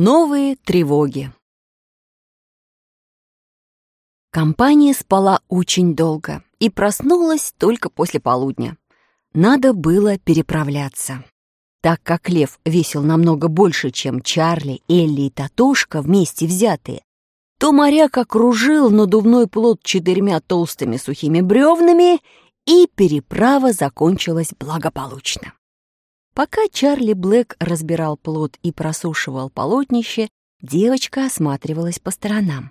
Новые тревоги. Компания спала очень долго и проснулась только после полудня. Надо было переправляться. Так как лев весил намного больше, чем Чарли, Элли и Татушка вместе взятые, то моряк окружил надувной плот четырьмя толстыми сухими бревнами, и переправа закончилась благополучно. Пока Чарли Блэк разбирал плод и просушивал полотнище, девочка осматривалась по сторонам.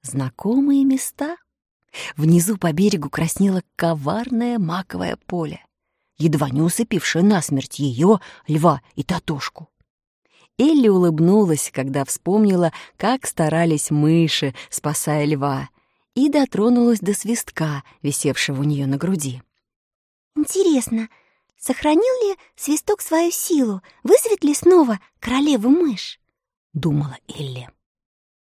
Знакомые места? Внизу по берегу краснело коварное маковое поле, едва не усыпившее насмерть ее, льва и татушку. Элли улыбнулась, когда вспомнила, как старались мыши, спасая льва, и дотронулась до свистка, висевшего у нее на груди. «Интересно, — Сохранил ли свисток свою силу? Вызовет ли снова королеву мышь? Думала Элли.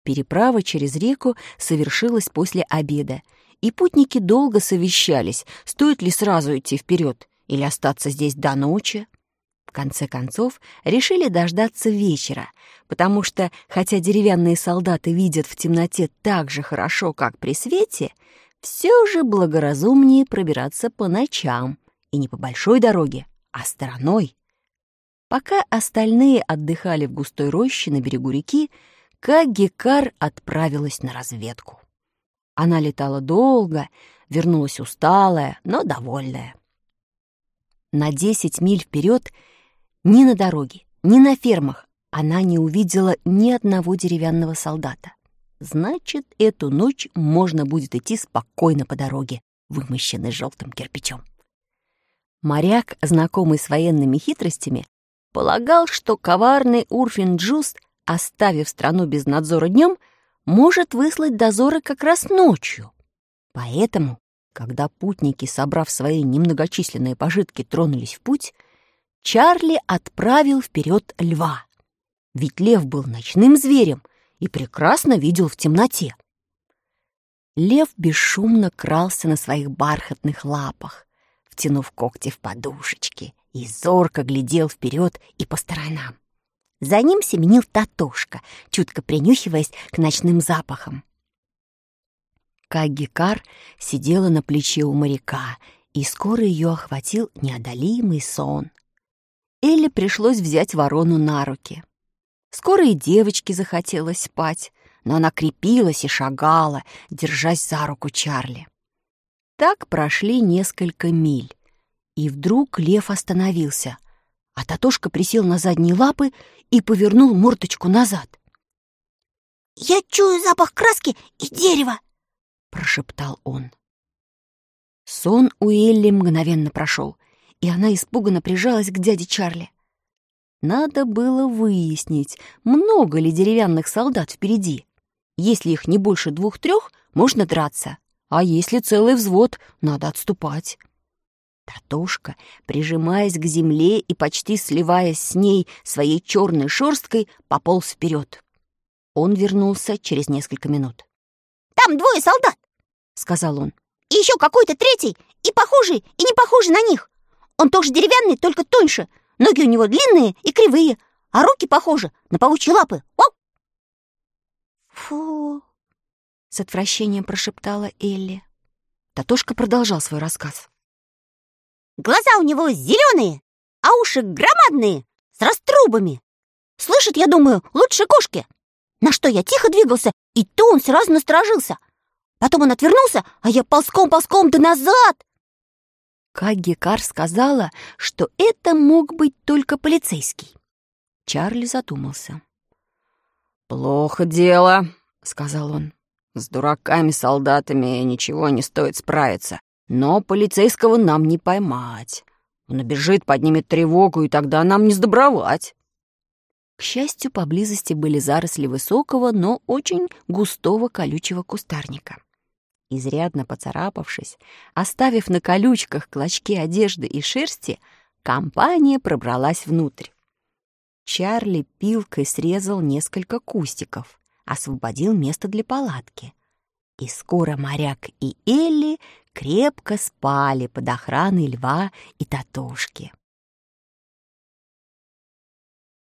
Переправа через реку совершилась после обеда, и путники долго совещались, стоит ли сразу идти вперед или остаться здесь до ночи. В конце концов, решили дождаться вечера, потому что, хотя деревянные солдаты видят в темноте так же хорошо, как при свете, все же благоразумнее пробираться по ночам, и не по большой дороге, а стороной. Пока остальные отдыхали в густой роще на берегу реки, Кагикар отправилась на разведку. Она летала долго, вернулась усталая, но довольная. На десять миль вперед ни на дороге, ни на фермах она не увидела ни одного деревянного солдата. Значит, эту ночь можно будет идти спокойно по дороге, вымощенной желтым кирпичом. Моряк, знакомый с военными хитростями, полагал, что коварный Урфин Джуст, оставив страну без надзора днем, может выслать дозоры как раз ночью. Поэтому, когда путники, собрав свои немногочисленные пожитки, тронулись в путь, Чарли отправил вперед льва. Ведь лев был ночным зверем и прекрасно видел в темноте. Лев бесшумно крался на своих бархатных лапах, втянув когти в подушечки, и зорко глядел вперед и по сторонам. За ним семенил Татошка, чутко принюхиваясь к ночным запахам. Кагикар сидела на плече у моряка, и скоро ее охватил неодолимый сон. Элли пришлось взять ворону на руки. Скоро и девочке захотелось спать, но она крепилась и шагала, держась за руку Чарли. Так прошли несколько миль, и вдруг лев остановился, а Татошка присел на задние лапы и повернул мордочку назад. «Я чую запах краски и дерева!» — прошептал он. Сон у Элли мгновенно прошел, и она испуганно прижалась к дяде Чарли. Надо было выяснить, много ли деревянных солдат впереди. Если их не больше двух-трех, можно драться. А если целый взвод, надо отступать. Татушка, прижимаясь к земле и почти сливаясь с ней своей черной шерсткой, пополз вперед. Он вернулся через несколько минут. «Там двое солдат!» — сказал он. «И еще какой-то третий, и похожий, и не похожий на них. Он тоже деревянный, только тоньше. Ноги у него длинные и кривые, а руки похожи на паучьи лапы. Оу!» «Фу!» С отвращением прошептала Элли. Татошка продолжал свой рассказ. Глаза у него зеленые, а уши громадные, с раструбами. Слышит, я думаю, лучше кошки. На что я тихо двигался, и то он сразу насторожился. Потом он отвернулся, а я ползком-ползком да назад. Каггикар сказала, что это мог быть только полицейский. Чарли задумался. «Плохо дело», — сказал он. С дураками-солдатами ничего не стоит справиться. Но полицейского нам не поймать. Он обежит, поднимет тревогу, и тогда нам не сдобровать. К счастью, поблизости были заросли высокого, но очень густого колючего кустарника. Изрядно поцарапавшись, оставив на колючках клочки одежды и шерсти, компания пробралась внутрь. Чарли пилкой срезал несколько кустиков — освободил место для палатки. И скоро моряк и Элли крепко спали под охраной льва и татушки.